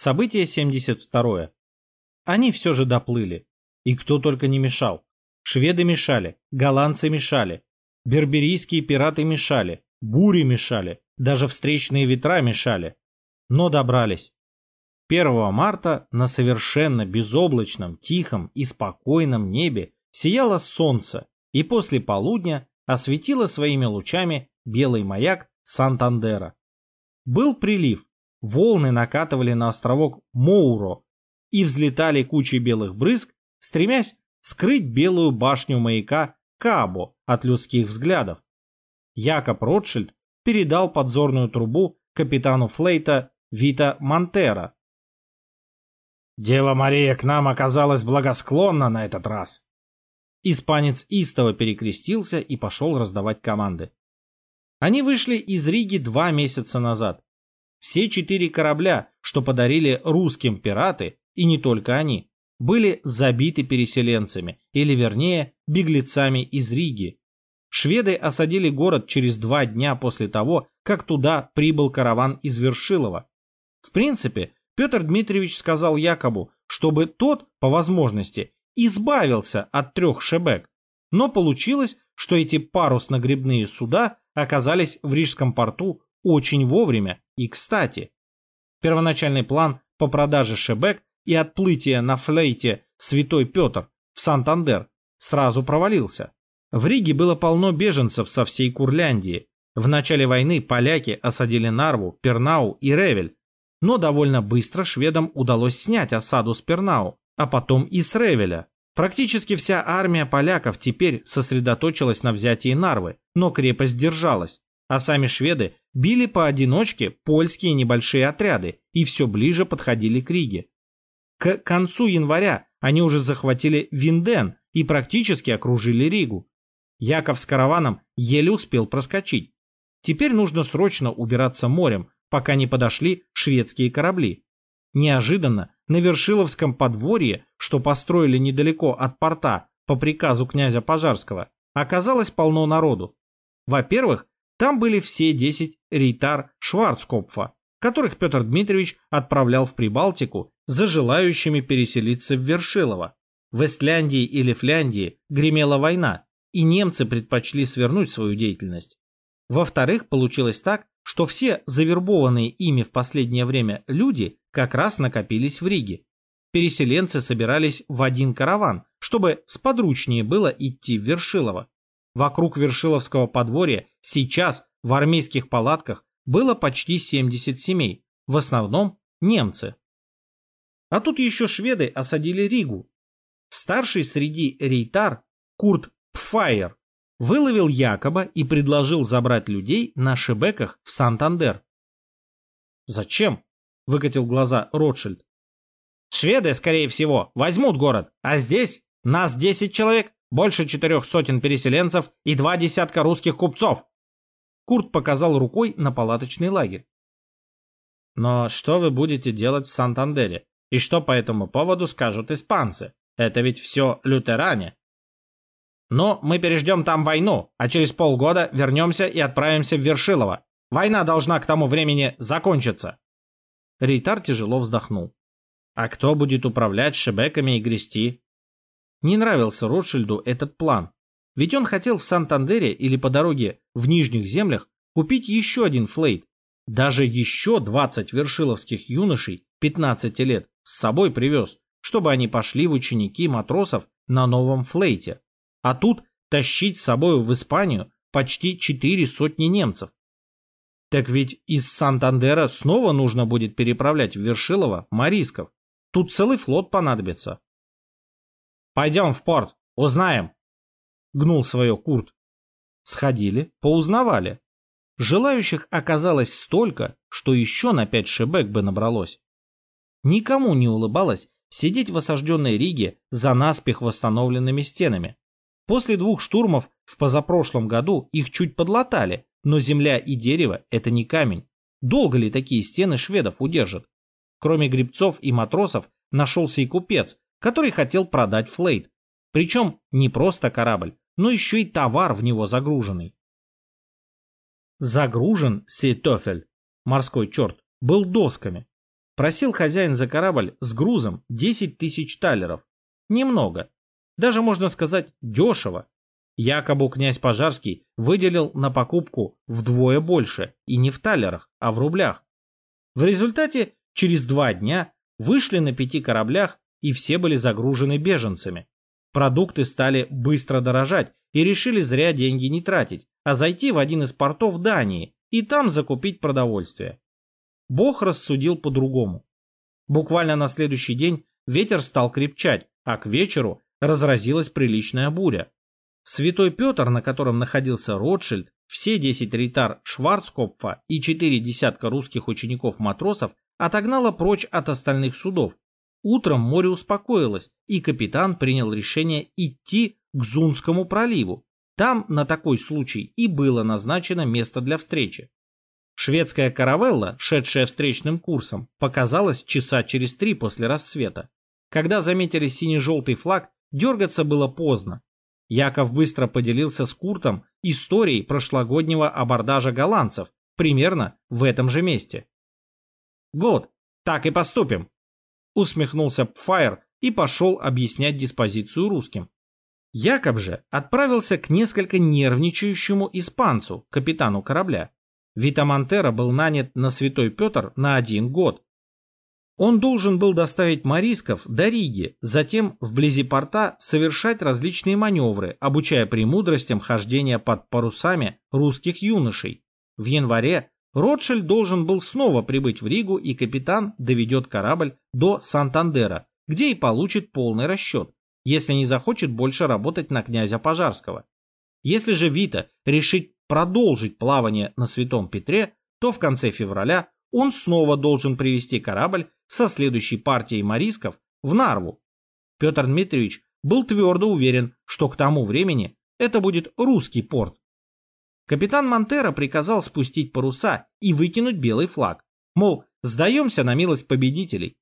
Событие 72. Они все же доплыли. И кто только не мешал. Шведы мешали, голландцы мешали, берберийские пираты мешали, бури мешали, даже встречные ветра мешали. Но добрались. 1 марта на совершенно безоблачном, тихом и спокойном небе сияло солнце, и после полудня осветило своими лучами белый маяк Сантандера. Был прилив, волны накатывали на островок Моуро и взлетали кучей белых брызг, стремясь скрыть белую башню маяка Кабо от людских взглядов. Якоб Ротшильд передал подзорную трубу капитану флейта Вита Монтера. «Дева Мария к нам оказалась благосклонна на этот раз». Испанец истово перекрестился и пошел раздавать команды. Они вышли из Риги два месяца назад. Все четыре корабля, что подарили русским пираты, и не только они, были забиты переселенцами, или вернее, беглецами из Риги. Шведы осадили город через два дня после того, как туда прибыл караван из Вершилова. В принципе, Петр Дмитриевич сказал Якобу, чтобы тот, по возможности, избавился от трех шебек. Но получилось, что эти парусно-гребные суда оказались в Рижском порту очень вовремя и кстати. Первоначальный план по продаже шебек и отплытия на флейте Святой Петр в Сантандер сразу провалился. В Риге было полно беженцев со всей Курляндии. В начале войны поляки осадили Нарву, Пернау и Ревель, но довольно быстро шведам удалось снять осаду с Пернау, а потом и с Ревеля. Практически вся армия поляков теперь сосредоточилась на взятии Нарвы, но крепость держалась а сами шведы били поодиночке польские небольшие отряды и все ближе подходили к Риге. К концу января они уже захватили Винден и практически окружили Ригу. Яков с караваном еле успел проскочить. Теперь нужно срочно убираться морем, пока не подошли шведские корабли. Неожиданно на Вершиловском подворье, что построили недалеко от порта по приказу князя Пожарского, оказалось полно народу. Во-первых, там были все 10 рейтар Шварцкопфа, которых Петр Дмитриевич отправлял в Прибалтику за желающими переселиться в Вершилово. В Эстляндии или Фляндии гремела война, и немцы предпочли свернуть свою деятельность. Во-вторых, получилось так, что все завербованные ими в последнее время люди как раз накопились в Риге. Переселенцы собирались в один караван, чтобы сподручнее было идти в Вершилово. Вокруг Вершиловского подворья сейчас в армейских палатках было почти 70 семей, в основном немцы. А тут еще шведы осадили Ригу. Старший среди рейтар Курт Пфайер выловил Якоба и предложил забрать людей на шебеках в Сантандер. «Зачем?» – выкатил глаза Ротшильд. «Шведы, скорее всего, возьмут город, а здесь нас 10 человек, больше четырех сотен переселенцев и два десятка русских купцов. Курт показал рукой на палаточный лагерь. Но что вы будете делать в Сантандере? И что по этому поводу скажут испанцы? Это ведь все лютеране. Но мы переждем там войну, а через полгода вернемся и отправимся в Вершилово. Война должна к тому времени закончиться. Рейтар тяжело вздохнул. А кто будет управлять шебеками и грести? Не нравился Ротшильду этот план, ведь он хотел в Сантандере или по дороге в Нижних землях купить еще один флейт, даже еще 20 вершиловских юношей 15 лет с собой привез, чтобы они пошли в ученики матросов на новом флейте. А тут тащить с собой в Испанию почти четыре сотни немцев. Так ведь из Сантандера снова нужно будет переправлять в Вершилово морисков. Тут целый флот понадобится. Пойдем в порт, узнаем. Гнул свое Курт. Сходили, поузнавали. Желающих оказалось столько, что еще на пять шебек бы набралось. Никому не улыбалось сидеть в осажденной Риге за наспех восстановленными стенами. После двух штурмов в позапрошлом году их чуть подлатали, но земля и дерево – это не камень. Долго ли такие стены шведов удержат? Кроме грибцов и матросов нашелся и купец, который хотел продать флейт. Причем не просто корабль, но еще и товар в него загруженный. Загружен Сейтофель, морской черт, был досками. Просил хозяин за корабль с грузом 10 тысяч талеров. Немного. Даже можно сказать дешево. Якобы князь Пожарский выделил на покупку вдвое больше, и не в талерах, а в рублях. В результате через два дня вышли на пяти кораблях и все были загружены беженцами. Продукты стали быстро дорожать и решили зря деньги не тратить, а зайти в один из портов Дании и там закупить продовольствие. Бог рассудил по-другому. Буквально на следующий день ветер стал крепчать, а к вечеру разразилась приличная буря. Святой Петр, на котором находился Ротшильд, все 10 рейтар Шварцкопфа и 4 десятка русских учеников-матросов отогнала прочь от остальных судов. Утром море успокоилось, и капитан принял решение идти к Зунскому проливу. Там на такой случай и было назначено место для встречи. Шведская каравелла, шедшая встречным курсом, показалась часа через три после рассвета. Когда заметили сине-желтый флаг, дергаться было поздно. Яков быстро поделился с Куртом историей прошлогоднего абордажа голландцев, примерно в этом же месте. «Год, так и поступим», — усмехнулся Пфайр и пошел объяснять диспозицию русским. Якоб же отправился к несколько нервничающему испанцу, капитану корабля. Вита Монтера был нанят на Святой Петр на один год. Он должен был доставить морисков до Риги, затем вблизи порта совершать различные маневры, обучая премудростям хождения под парусами русских юношей. В январе Ротшильд должен был снова прибыть в Ригу, и капитан доведет корабль до Сантандера, где и получит полный расчет, если не захочет больше работать на князя Пожарского. Если же Вита решит продолжить плавание на Святом Петре, то в конце февраля он снова должен привести корабль со следующей партией морисков в Нарву. Петр Дмитриевич был твердо уверен, что к тому времени это будет русский порт. Капитан Монтера приказал спустить паруса и выкинуть белый флаг. Мол, сдаемся на милость победителей.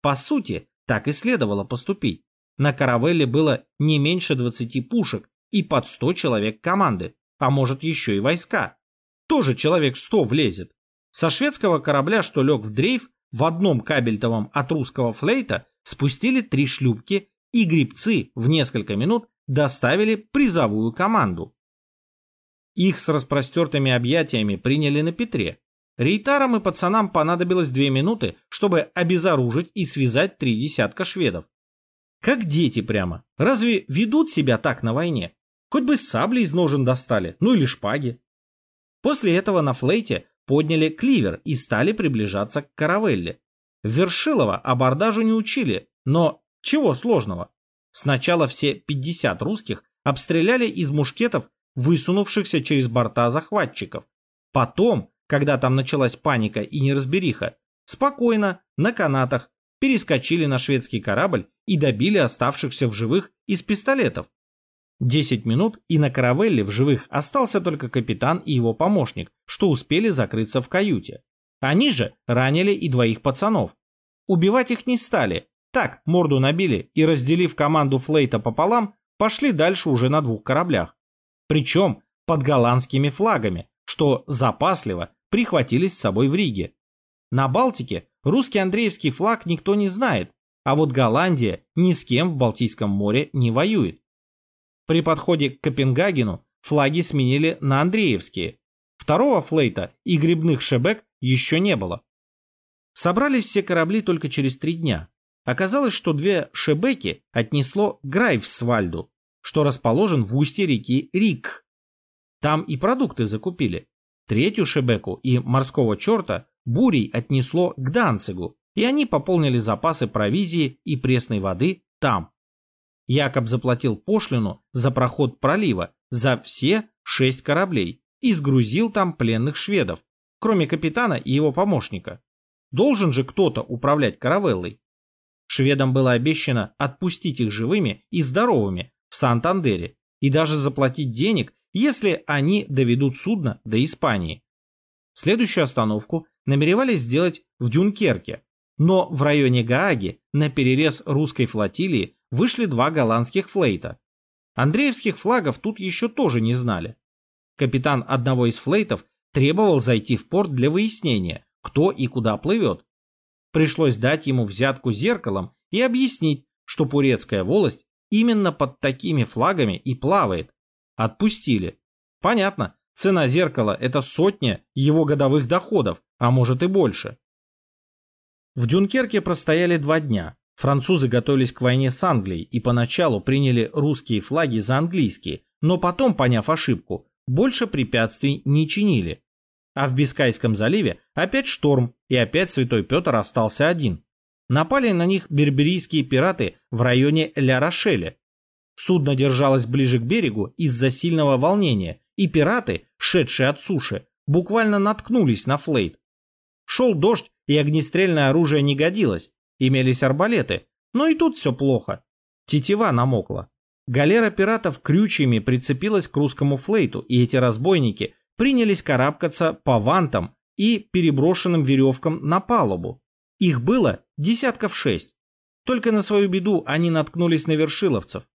По сути, так и следовало поступить. На каравелле было не меньше 20 пушек и под 100 человек команды а может еще и войска. Тоже человек сто влезет. Со шведского корабля, что лег в дрейф, в одном кабельтовом от русского флейта спустили три шлюпки, и грибцы в несколько минут доставили призовую команду. Их с распростертыми объятиями приняли на Петре. Рейтарам и пацанам понадобилось две минуты, чтобы обезоружить и связать три десятка шведов. Как дети прямо. Разве ведут себя так на войне? Хоть бы сабли из ножен достали, ну или шпаги. После этого на флейте подняли кливер и стали приближаться к каравелле. Вершилова абордажу не учили, но чего сложного? Сначала все 50 русских обстреляли из мушкетов высунувшихся через борта захватчиков. Потом, когда там началась паника и неразбериха, спокойно, на канатах, перескочили на шведский корабль и добили оставшихся в живых из пистолетов. Десять минут, и на каравелле в живых остался только капитан и его помощник, что успели закрыться в каюте. Они же ранили и двоих пацанов. Убивать их не стали. Так, морду набили и, разделив команду флейта пополам, пошли дальше уже на двух кораблях. Причем под голландскими флагами, что запасливо прихватились с собой в Риге. На Балтике русский Андреевский флаг никто не знает, а вот Голландия ни с кем в Балтийском море не воюет. При подходе к Копенгагену флаги сменили на Андреевские. Второго флейта и грибных шебек еще не было. Собрались все корабли только через три дня. Оказалось, что две шебеки отнесло Грайфсвальду, что расположен в устье реки Рик. Там и продукты закупили. Третью шебеку и морского черта бурей отнесло к Данцигу, и они пополнили запасы провизии и пресной воды там. Якоб заплатил пошлину за проход пролива за все шесть кораблей и сгрузил там пленных шведов, кроме капитана и его помощника. Должен же кто-то управлять каравеллой. Шведам было обещано отпустить их живыми и здоровыми в Сантандере и даже заплатить денег, если они доведут судно до Испании. Следующую остановку намеревались сделать в Дюнкерке, но в районе Гааги на перерез русской флотилии вышли два голландских флейта. Андреевских флагов тут еще тоже не знали. Капитан одного из флейтов требовал зайти в порт для выяснения, кто и куда плывет. Пришлось дать ему взятку зеркалом и объяснить, что Пурецкая волость именно под такими флагами и плавает. Отпустили. Понятно, цена зеркала – это сотня его годовых доходов, а может и больше. В Дюнкерке простояли два дня. Французы готовились к войне с Англией и поначалу приняли русские флаги за английские, но потом, поняв ошибку, больше препятствий не чинили. А в Бискайском заливе опять шторм, и опять Святой Петр остался один. Напали на них берберийские пираты в районе Ля-Рошеля. Судно держалось ближе к берегу из-за сильного волнения, и пираты, шедшие от суши, буквально наткнулись на флейт. Шел дождь, и огнестрельное оружие не годилось, имелись арбалеты, но и тут все плохо. Тетива намокла. Галера пиратов крючьями прицепилась к русскому флейту, и эти разбойники принялись карабкаться по вантам и переброшенным веревкам на палубу. Их было десятков шесть. Только на свою беду они наткнулись на вершиловцев.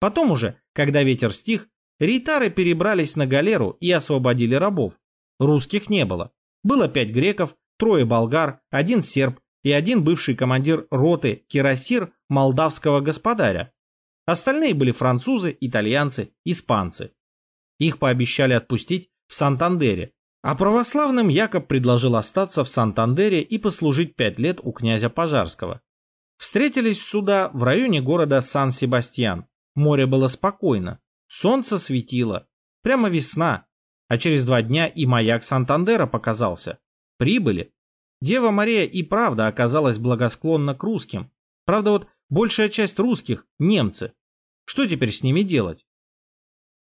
Потом уже, когда ветер стих, рейтары перебрались на галеру и освободили рабов. Русских не было. Было пять греков, трое болгар, один серб и один бывший командир роты кирасир молдавского господаря. Остальные были французы, итальянцы, испанцы. Их пообещали отпустить в Сантандере, а православным Якоб предложил остаться в Сантандере и послужить пять лет у князя Пожарского. Встретились суда в районе города Сан-Себастьян. Море было спокойно, солнце светило, прямо весна, а через два дня и маяк Сантандера показался. Прибыли. Дева Мария и правда оказалась благосклонна к русским. Правда вот большая часть русских – немцы. Что теперь с ними делать?